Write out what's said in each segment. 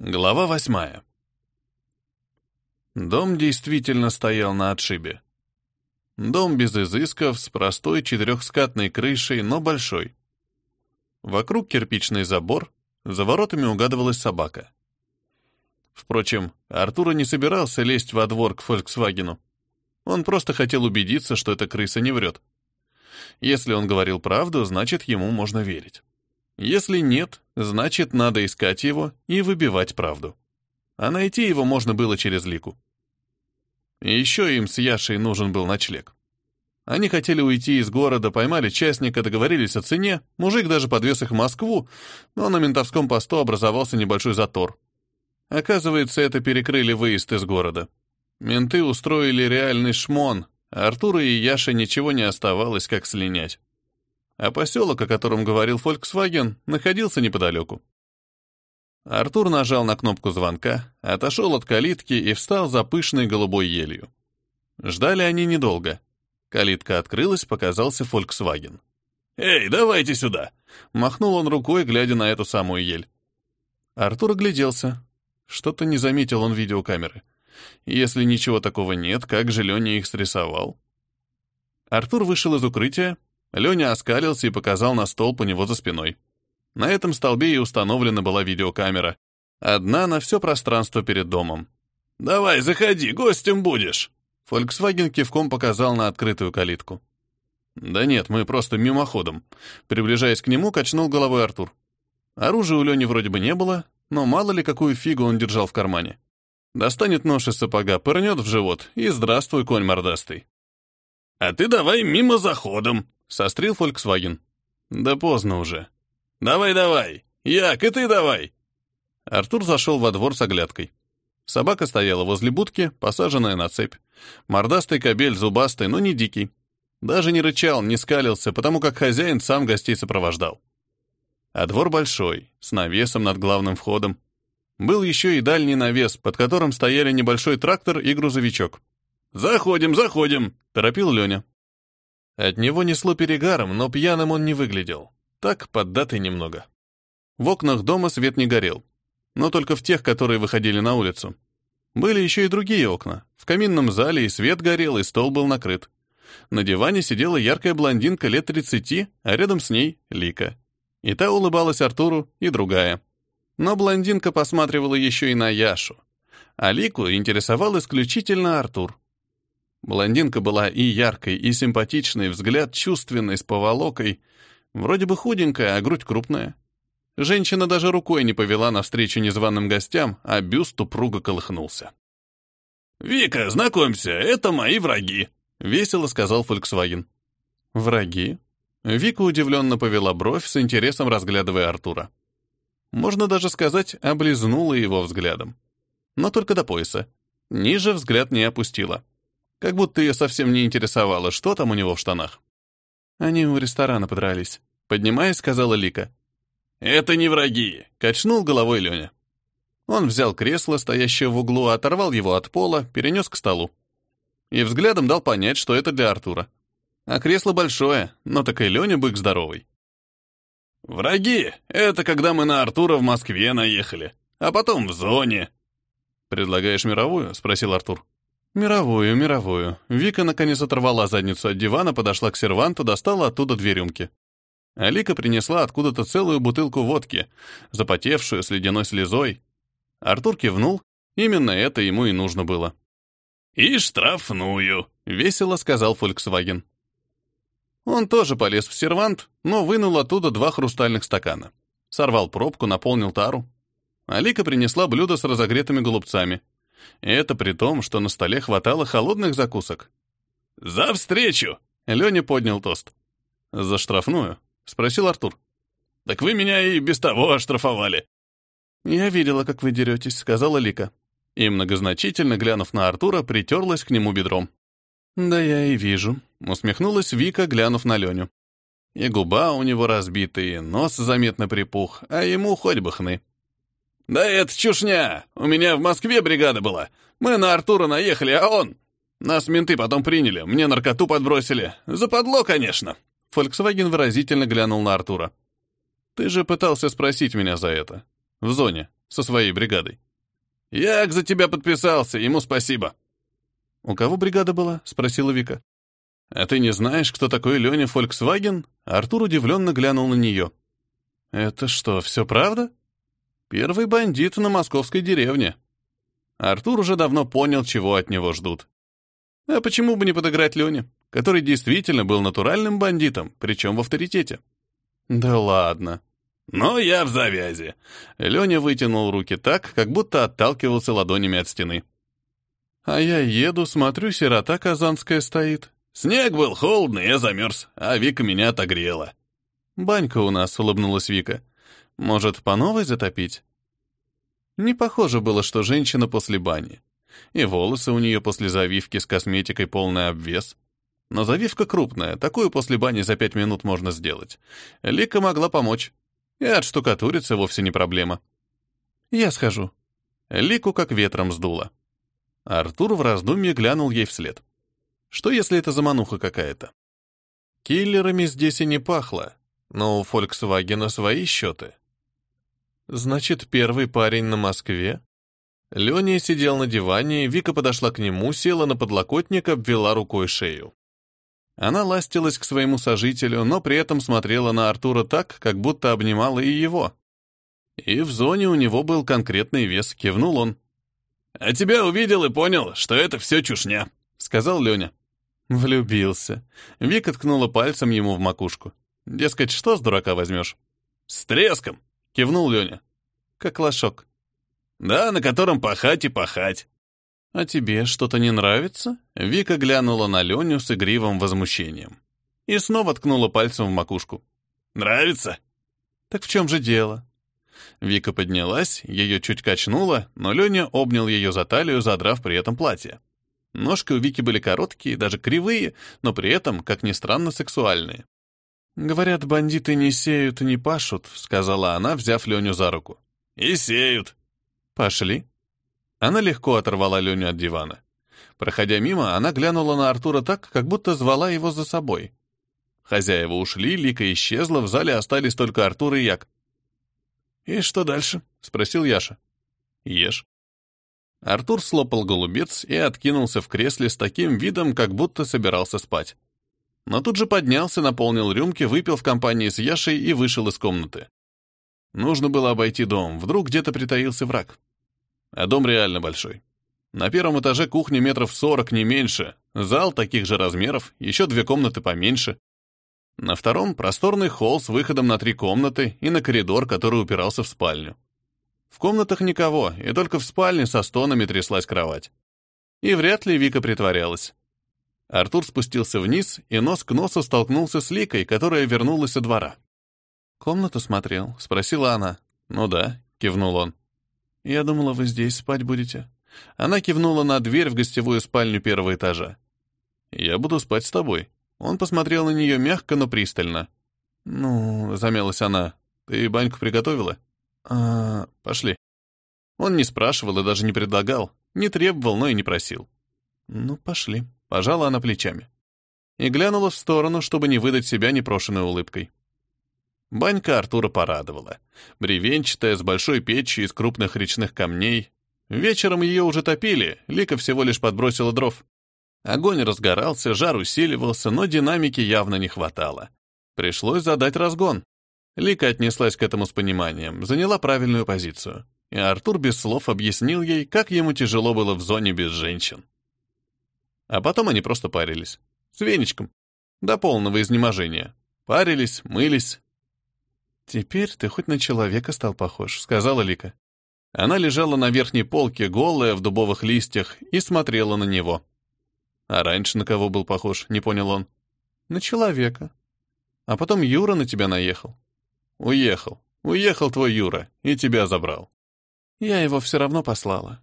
Глава восьмая. Дом действительно стоял на отшибе. Дом без изысков, с простой четырехскатной крышей, но большой. Вокруг кирпичный забор, за воротами угадывалась собака. Впрочем, Артура не собирался лезть во двор к «Фольксвагену». Он просто хотел убедиться, что эта крыса не врет. Если он говорил правду, значит, ему можно верить. Если нет, значит, надо искать его и выбивать правду. А найти его можно было через Лику. Еще им с Яшей нужен был ночлег. Они хотели уйти из города, поймали частника, договорились о цене, мужик даже подвез их в Москву, но на ментовском посту образовался небольшой затор. Оказывается, это перекрыли выезд из города. Менты устроили реальный шмон, а Артура и Яше ничего не оставалось, как слинять а поселок, о котором говорил Volkswagen, находился неподалеку. Артур нажал на кнопку звонка, отошел от калитки и встал за пышной голубой елью. Ждали они недолго. Калитка открылась, показался Volkswagen. «Эй, давайте сюда!» — махнул он рукой, глядя на эту самую ель. Артур огляделся. Что-то не заметил он видеокамеры. Если ничего такого нет, как же Леня их срисовал? Артур вышел из укрытия, Леня оскалился и показал на столб у него за спиной. На этом столбе и установлена была видеокамера. Одна на все пространство перед домом. «Давай, заходи, гостем будешь!» Фольксваген кивком показал на открытую калитку. «Да нет, мы просто мимоходом». Приближаясь к нему, качнул головой Артур. Оружия у Лени вроде бы не было, но мало ли какую фигу он держал в кармане. Достанет нож из сапога, пырнет в живот, и здравствуй, конь мордастый. «А ты давай мимо заходом», Сострил Volkswagen. Да поздно уже. Давай-давай. Як, и ты давай. Артур зашел во двор с оглядкой. Собака стояла возле будки, посаженная на цепь. Мордастый кобель, зубастый, но не дикий. Даже не рычал, не скалился, потому как хозяин сам гостей сопровождал. А двор большой, с навесом над главным входом. Был еще и дальний навес, под которым стояли небольшой трактор и грузовичок. «Заходим, заходим!» — торопил Леня. От него несло перегаром, но пьяным он не выглядел. Так, поддатый немного. В окнах дома свет не горел, но только в тех, которые выходили на улицу. Были еще и другие окна. В каминном зале и свет горел, и стол был накрыт. На диване сидела яркая блондинка лет 30, а рядом с ней — Лика. И та улыбалась Артуру, и другая. Но блондинка посматривала еще и на Яшу. А Лику интересовал исключительно Артур. Блондинка была и яркой, и симпатичной, взгляд чувственный, с поволокой. Вроде бы худенькая, а грудь крупная. Женщина даже рукой не повела навстречу незваным гостям, а бюст упруго колыхнулся. «Вика, знакомься, это мои враги», — весело сказал Volkswagen. «Враги?» Вика удивленно повела бровь, с интересом разглядывая Артура. Можно даже сказать, облизнула его взглядом. Но только до пояса. Ниже взгляд не опустила. Как будто ее совсем не интересовало, что там у него в штанах. Они у ресторана подрались. Поднимаясь, сказала Лика. «Это не враги», — качнул головой Леня. Он взял кресло, стоящее в углу, оторвал его от пола, перенес к столу. И взглядом дал понять, что это для Артура. А кресло большое, но так и Леня бык здоровый. «Враги — это когда мы на Артура в Москве наехали, а потом в зоне». «Предлагаешь мировую?» — спросил Артур. «Мировую, мировую». Вика наконец оторвала задницу от дивана, подошла к серванту, достала оттуда две рюмки. Алика принесла откуда-то целую бутылку водки, запотевшую с ледяной слезой. Артур кивнул, именно это ему и нужно было. «И штрафную», — весело сказал Фольксваген. Он тоже полез в сервант, но вынул оттуда два хрустальных стакана. Сорвал пробку, наполнил тару. Алика принесла блюдо с разогретыми голубцами. И это при том, что на столе хватало холодных закусок. «За встречу!» — Леня поднял тост. «За штрафную?» — спросил Артур. «Так вы меня и без того оштрафовали». «Я видела, как вы деретесь», — сказала Лика. И, многозначительно глянув на Артура, притерлась к нему бедром. «Да я и вижу», — усмехнулась Вика, глянув на Леню. И губа у него разбитая, нос заметно припух, а ему хоть бы хны. «Да это чушня! У меня в Москве бригада была. Мы на Артура наехали, а он...» «Нас менты потом приняли, мне наркоту подбросили. Западло, конечно». Фольксваген выразительно глянул на Артура. «Ты же пытался спросить меня за это. В зоне. со своей бригадой. «Як за тебя подписался, ему спасибо». «У кого бригада была?» — спросила Вика. «А ты не знаешь, кто такой Леня Фольксваген?» Артур удивленно глянул на нее. «Это что, все правда?» «Первый бандит на московской деревне». Артур уже давно понял, чего от него ждут. А почему бы не подыграть Лене, который действительно был натуральным бандитом, причем в авторитете? Да ладно. Но я в завязи. Леня вытянул руки так, как будто отталкивался ладонями от стены. А я еду, смотрю, сирота казанская стоит. Снег был холодный, я замерз, а Вика меня отогрела. Банька у нас, улыбнулась Вика. Может, по новой затопить? Не похоже было, что женщина после бани. И волосы у нее после завивки с косметикой полный обвес. Но завивка крупная, такую после бани за пять минут можно сделать. Лика могла помочь. И отштукатуриться вовсе не проблема. Я схожу. Лику как ветром сдуло. Артур в раздумье глянул ей вслед. Что, если это замануха какая-то? Киллерами здесь и не пахло, но у Фольксвагена свои счеты. Значит, первый парень на Москве? Леня сидел на диване, Вика подошла к нему, села на подлокотник, обвела рукой шею. Она ластилась к своему сожителю, но при этом смотрела на Артура так, как будто обнимала и его. И в зоне у него был конкретный вес, кивнул он. «А тебя увидел и понял, что это все чушня», — сказал Леня. Влюбился. Вика ткнула пальцем ему в макушку. Дескать, что с дурака возьмешь? «С треском», — кивнул Леня. «Как лошок». Да, на котором пахать и пахать. А тебе что-то не нравится? Вика глянула на Леню с игривым возмущением. И снова ткнула пальцем в макушку. Нравится? Так в чем же дело? Вика поднялась, ее чуть качнуло, но Леня обнял ее за талию, задрав при этом платье. Ножки у Вики были короткие, даже кривые, но при этом, как ни странно, сексуальные. «Говорят, бандиты не сеют и не пашут», — сказала она, взяв Леню за руку. «И сеют», «Пошли». Она легко оторвала Леню от дивана. Проходя мимо, она глянула на Артура так, как будто звала его за собой. Хозяева ушли, Лика исчезла, в зале остались только Артур и Як. «И что дальше?» — спросил Яша. «Ешь». Артур слопал голубец и откинулся в кресле с таким видом, как будто собирался спать. Но тут же поднялся, наполнил рюмки, выпил в компании с Яшей и вышел из комнаты. Нужно было обойти дом, вдруг где-то притаился враг. А дом реально большой. На первом этаже кухня метров сорок, не меньше, зал таких же размеров, еще две комнаты поменьше. На втором — просторный холл с выходом на три комнаты и на коридор, который упирался в спальню. В комнатах никого, и только в спальне со стонами тряслась кровать. И вряд ли Вика притворялась. Артур спустился вниз и нос к носу столкнулся с Ликой, которая вернулась со двора. «Комнату смотрел?» — спросила она. «Ну да», — кивнул он. «Я думала, вы здесь спать будете». Она кивнула на дверь в гостевую спальню первого этажа. «Я буду спать с тобой». Он посмотрел на нее мягко, но пристально. «Ну», — замялась она, — «ты баньку приготовила?» «А, пошли». Он не спрашивал и даже не предлагал, не требовал, но и не просил. «Ну, пошли», — пожала она плечами. И глянула в сторону, чтобы не выдать себя непрошенной улыбкой. Банька Артура порадовала. Бревенчатая, с большой печью из крупных речных камней. Вечером ее уже топили, Лика всего лишь подбросила дров. Огонь разгорался, жар усиливался, но динамики явно не хватало. Пришлось задать разгон. Лика отнеслась к этому с пониманием, заняла правильную позицию. И Артур без слов объяснил ей, как ему тяжело было в зоне без женщин. А потом они просто парились. С веничком. До полного изнеможения. Парились, мылись, «Теперь ты хоть на человека стал похож», — сказала Лика. Она лежала на верхней полке, голая, в дубовых листьях, и смотрела на него. «А раньше на кого был похож?» — не понял он. «На человека. А потом Юра на тебя наехал». «Уехал. Уехал твой Юра, и тебя забрал». «Я его все равно послала.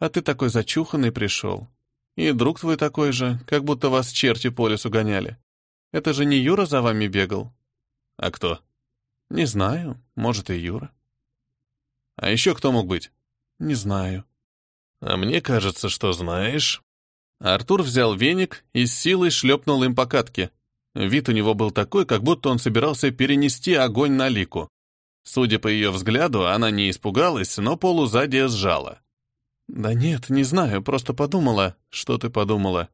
А ты такой зачуханный пришел. И друг твой такой же, как будто вас черти по лесу гоняли. Это же не Юра за вами бегал?» «А кто?» Не знаю, может и Юра. А еще кто мог быть? Не знаю. А мне кажется, что знаешь. Артур взял веник и с силой шлепнул им по катке. Вид у него был такой, как будто он собирался перенести огонь на лику. Судя по ее взгляду, она не испугалась, но полузадие сжала. «Да нет, не знаю, просто подумала». «Что ты подумала?»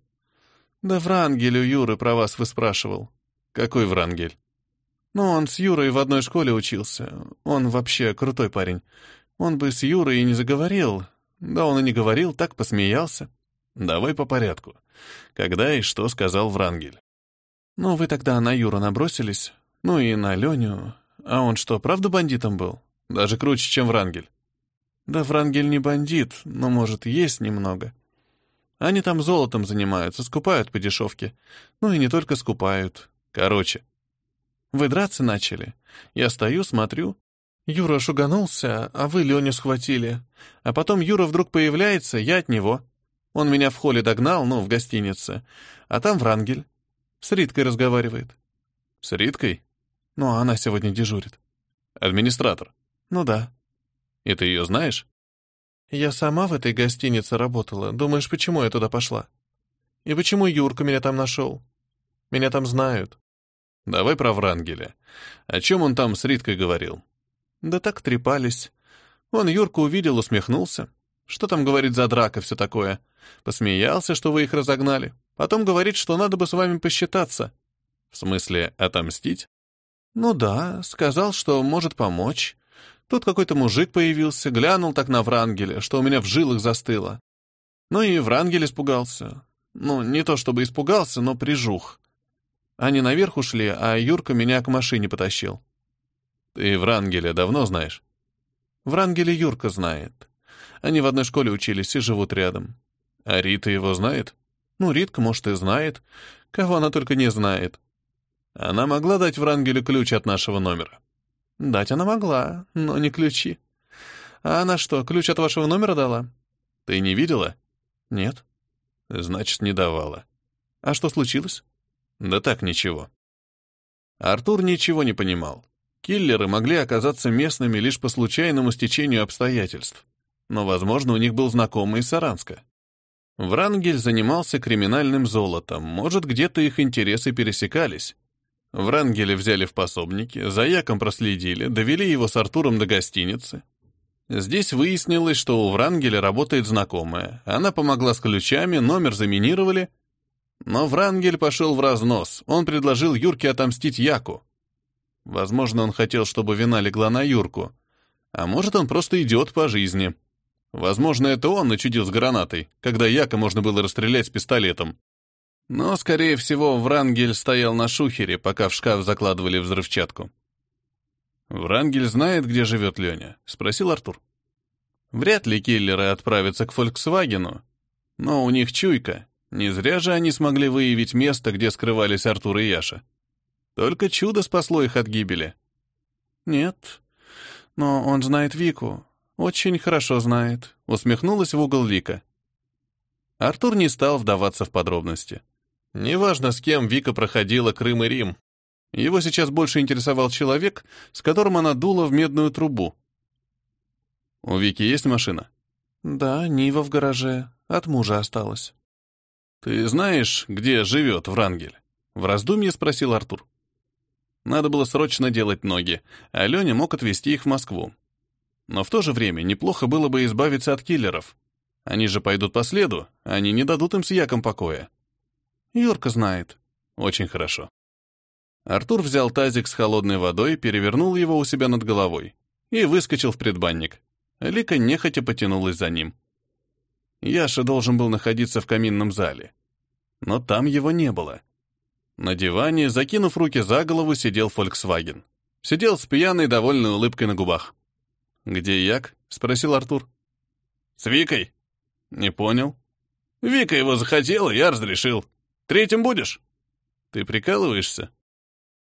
«Да Врангель у Юры про вас выспрашивал». «Какой Врангель?» «Ну, он с Юрой в одной школе учился. Он вообще крутой парень. Он бы с Юрой и не заговорил. Да он и не говорил, так посмеялся». «Давай по порядку. Когда и что сказал Врангель?» «Ну, вы тогда на Юру набросились. Ну и на Леню. А он что, правда бандитом был? Даже круче, чем Врангель?» «Да Врангель не бандит, но, может, есть немного. Они там золотом занимаются, скупают по дешевке. Ну и не только скупают. Короче, вы драться начали. Я стою, смотрю. Юра шуганулся, а вы Леню схватили. А потом Юра вдруг появляется, я от него. Он меня в холле догнал, ну, в гостинице. А там Врангель. С Риткой разговаривает. С Риткой? Ну, а она сегодня дежурит. Администратор? Ну да. И ты ее знаешь? Я сама в этой гостинице работала. Думаешь, почему я туда пошла? И почему Юрка меня там нашел? Меня там знают. Давай про Врангеля. О чем он там с Риткой говорил? Да так трепались. Он Юрку увидел, усмехнулся. Что там говорит за драка, все такое? Посмеялся, что вы их разогнали. Потом говорит, что надо бы с вами посчитаться. В смысле, отомстить? Ну да, сказал, что может помочь. Тут какой-то мужик появился, глянул так на Врангеля, что у меня в жилах застыло. Ну и Врангель испугался. Ну, не то чтобы испугался, но прижух. Они наверх ушли, а Юрка меня к машине потащил. Ты Врангеля давно знаешь? Врангеля Юрка знает. Они в одной школе учились и живут рядом. А Рита его знает? Ну, Ритка, может, и знает. Кого она только не знает. Она могла дать Врангелю ключ от нашего номера. Дать она могла, но не ключи. А она что, ключ от вашего номера дала? Ты не видела? Нет. Значит, не давала. А что случилось? Да так ничего. Артур ничего не понимал. Киллеры могли оказаться местными лишь по случайному стечению обстоятельств. Но, возможно, у них был знакомый из Саранска. Врангель занимался криминальным золотом, может, где-то их интересы пересекались. Врангеля взяли в пособники, за Яком проследили, довели его с Артуром до гостиницы. Здесь выяснилось, что у Врангеля работает знакомая. Она помогла с ключами, номер заминировали. Но Врангель пошел в разнос. Он предложил Юрке отомстить Яку. Возможно, он хотел, чтобы вина легла на Юрку. А может, он просто идет по жизни. Возможно, это он начудил с гранатой, когда Яка можно было расстрелять с пистолетом. Но, скорее всего, Врангель стоял на шухере, пока в шкаф закладывали взрывчатку. «Врангель знает, где живет Леня?» — спросил Артур. «Вряд ли киллеры отправятся к «Фольксвагену», но у них чуйка. Не зря же они смогли выявить место, где скрывались Артур и Яша. Только чудо спасло их от гибели». «Нет, но он знает Вику. Очень хорошо знает», — усмехнулась в угол Вика. Артур не стал вдаваться в подробности. Неважно, с кем Вика проходила Крым и Рим. Его сейчас больше интересовал человек, с которым она дула в медную трубу. «У Вики есть машина?» «Да, Нива в гараже. От мужа осталась». «Ты знаешь, где живет Врангель?» В раздумье спросил Артур. Надо было срочно делать ноги, а Леня мог отвезти их в Москву. Но в то же время неплохо было бы избавиться от киллеров. Они же пойдут по следу, они не дадут им с Яком покоя. Юрка знает. Очень хорошо. Артур взял тазик с холодной водой, перевернул его у себя над головой и выскочил в предбанник. Лика нехотя потянулась за ним. Яша должен был находиться в каминном зале. Но там его не было. На диване, закинув руки за голову, сидел Volkswagen. Сидел с пьяной, довольной улыбкой на губах. «Где Як?» — спросил Артур. «С Викой». «Не понял». «Вика его захотела, я разрешил. Третьим будешь?» «Ты прикалываешься?»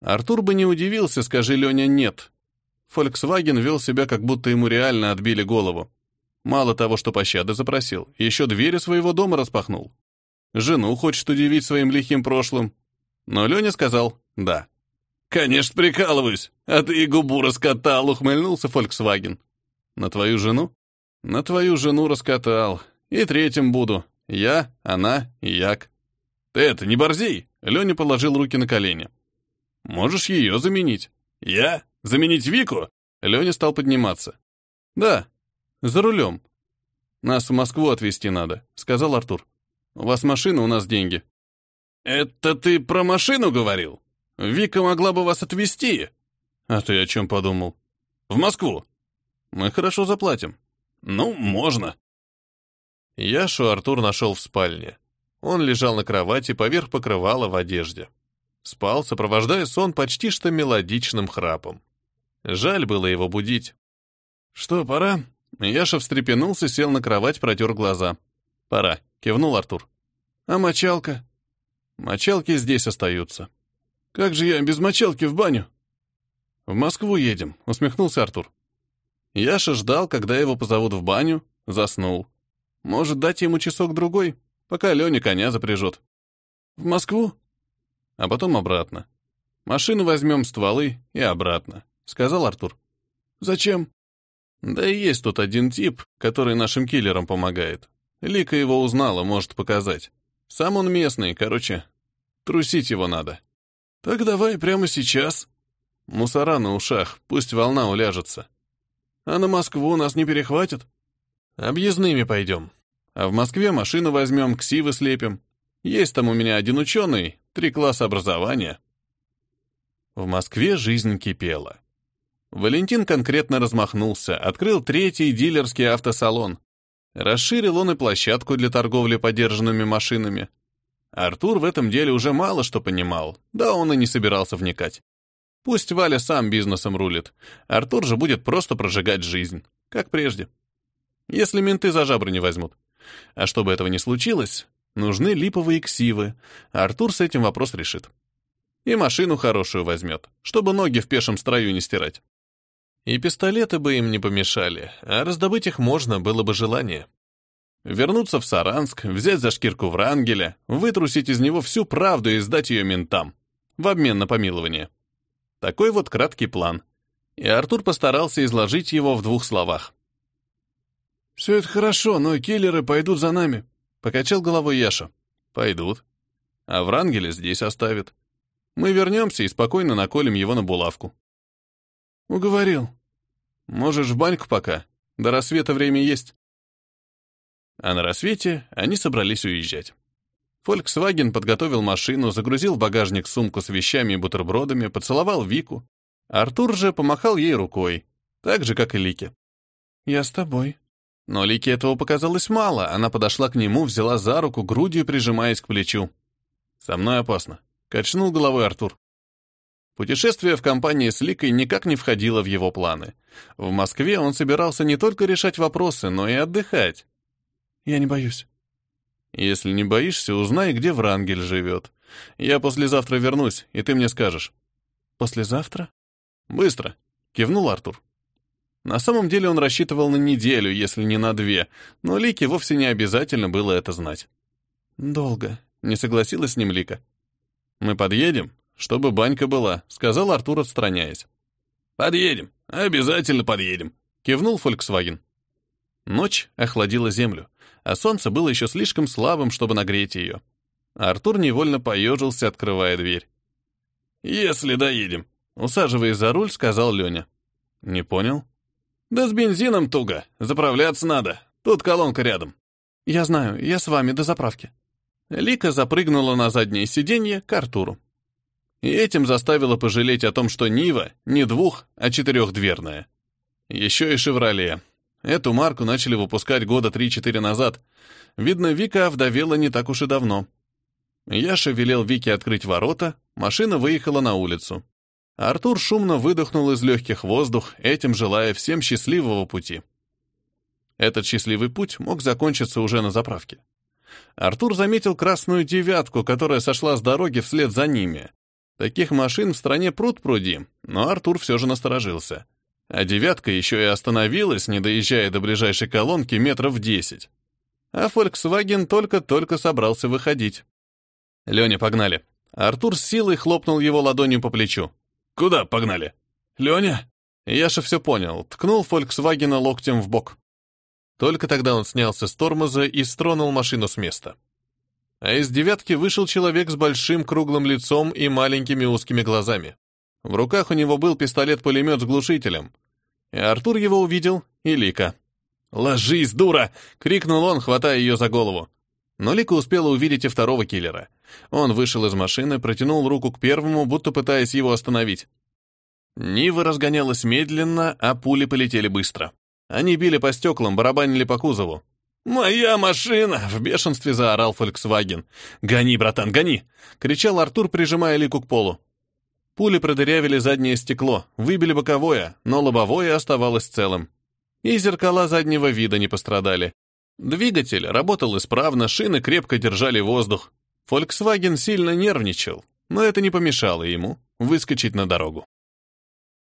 Артур бы не удивился, скажи Леня «нет». Volkswagen вел себя, как будто ему реально отбили голову. Мало того, что пощады запросил, еще двери своего дома распахнул. Жену хочет удивить своим лихим прошлым. Но Леня сказал «да». «Конечно, прикалываюсь, а ты и губу раскатал», — ухмыльнулся Volkswagen. «На твою жену?» «На твою жену раскатал. И третьим буду. Я, она Як». «Ты это, не борзей!» Леня положил руки на колени. «Можешь ее заменить». «Я? Заменить Вику? Леня стал подниматься. «Да, за рулем. Нас в Москву отвезти надо», — сказал Артур. «У вас машина, у нас деньги». «Это ты про машину говорил? Вика могла бы вас отвезти». «А ты о чем подумал?» «В Москву». «Мы хорошо заплатим». «Ну, можно». Яшу Артур нашел в спальне. Он лежал на кровати поверх покрывала в одежде. Спал, сопровождая сон почти что мелодичным храпом. Жаль было его будить. «Что, пора?» Яша встрепенулся, сел на кровать, протер глаза. «Пора», — кивнул Артур. «А мочалка?» «Мочалки здесь остаются». «Как же я без мочалки в баню?» «В Москву едем», — усмехнулся Артур. Яша ждал, когда его позовут в баню, заснул. Может, дать ему часок-другой, пока Леня коня запряжет. «В Москву?» А потом обратно. Машину возьмем, стволы и обратно, — сказал Артур. «Зачем?» «Да и есть тут один тип, который нашим киллерам помогает. Лика его узнала, может показать. Сам он местный, короче, трусить его надо». «Так давай прямо сейчас». Мусора на ушах, пусть волна уляжется. «А на Москву нас не перехватят?» «Объездными пойдем. А в Москве машину возьмем, ксивы слепим. Есть там у меня один ученый, три класса образования». В Москве жизнь кипела. Валентин конкретно размахнулся, открыл третий дилерский автосалон. Расширил он и площадку для торговли подержанными машинами. Артур в этом деле уже мало что понимал, да он и не собирался вникать. Пусть Валя сам бизнесом рулит, Артур же будет просто прожигать жизнь, как прежде. Если менты за жабры не возьмут. А чтобы этого не случилось, нужны липовые ксивы, Артур с этим вопрос решит. И машину хорошую возьмет, чтобы ноги в пешем строю не стирать. И пистолеты бы им не помешали, а раздобыть их можно, было бы желание. Вернуться в Саранск, взять за шкирку Врангеля, вытрусить из него всю правду и сдать ее ментам. В обмен на помилование. Такой вот краткий план. И Артур постарался изложить его в двух словах. «Все это хорошо, но киллеры пойдут за нами», — покачал головой Яша. «Пойдут. А Врангеля здесь оставят. Мы вернемся и спокойно наколем его на булавку». «Уговорил. Можешь в баньку пока. До рассвета время есть». А на рассвете они собрались уезжать. Volkswagen подготовил машину, загрузил в багажник сумку с вещами и бутербродами, поцеловал Вику. Артур же помахал ей рукой, так же, как и Лике. «Я с тобой», но Лике этого показалось мало, она подошла к нему, взяла за руку, грудью прижимаясь к плечу. «Со мной опасно», — качнул головой Артур. Путешествие в компании с Ликой никак не входило в его планы. В Москве он собирался не только решать вопросы, но и отдыхать. «Я не боюсь». «Если не боишься, узнай, где Врангель живет. Я послезавтра вернусь, и ты мне скажешь». «Послезавтра?» «Быстро», — кивнул Артур. На самом деле он рассчитывал на неделю, если не на две, но Лике вовсе не обязательно было это знать. «Долго», — не согласилась с ним Лика. «Мы подъедем, чтобы банька была», — сказал Артур, отстраняясь. «Подъедем, обязательно подъедем», — кивнул Volkswagen. Ночь охладила землю, а солнце было еще слишком слабым, чтобы нагреть ее. Артур невольно поежился, открывая дверь. «Если доедем», — усаживаясь за руль, сказал Леня. «Не понял?» Да с бензином туго, заправляться надо. Тут колонка рядом. Я знаю, я с вами до заправки. Лика запрыгнула на заднее сиденье к Артуру. И этим заставила пожалеть о том, что Нива не двух, а четырехдверная. Еще и «Шевроле». Эту марку начали выпускать года 3-4 назад. Видно, Вика овдовела не так уж и давно. Яша велел Вике открыть ворота, машина выехала на улицу. Артур шумно выдохнул из легких воздух, этим желая всем счастливого пути. Этот счастливый путь мог закончиться уже на заправке. Артур заметил красную девятку, которая сошла с дороги вслед за ними. Таких машин в стране пруд-пруди, но Артур все же насторожился. А девятка еще и остановилась, не доезжая до ближайшей колонки метров десять. А Volkswagen только-только собрался выходить. «Леня, погнали!» Артур с силой хлопнул его ладонью по плечу. Куда погнали? Леня? Яша все понял, ткнул Фольксвагена локтем в бок. Только тогда он снялся с тормоза и стронул машину с места. А из девятки вышел человек с большим круглым лицом и маленькими узкими глазами. В руках у него был пистолет-пулемет с глушителем. И Артур его увидел, и Лика. «Ложись, дура!» — крикнул он, хватая ее за голову. Но Лика успела увидеть и второго киллера. Он вышел из машины, протянул руку к первому, будто пытаясь его остановить. Нива разгонялась медленно, а пули полетели быстро. Они били по стеклам, барабанили по кузову. «Моя машина!» — в бешенстве заорал Volkswagen. «Гони, братан, гони!» — кричал Артур, прижимая Лику к полу. Пули продырявили заднее стекло, выбили боковое, но лобовое оставалось целым. И зеркала заднего вида не пострадали. Двигатель работал исправно, шины крепко держали воздух. Volkswagen сильно нервничал, но это не помешало ему выскочить на дорогу.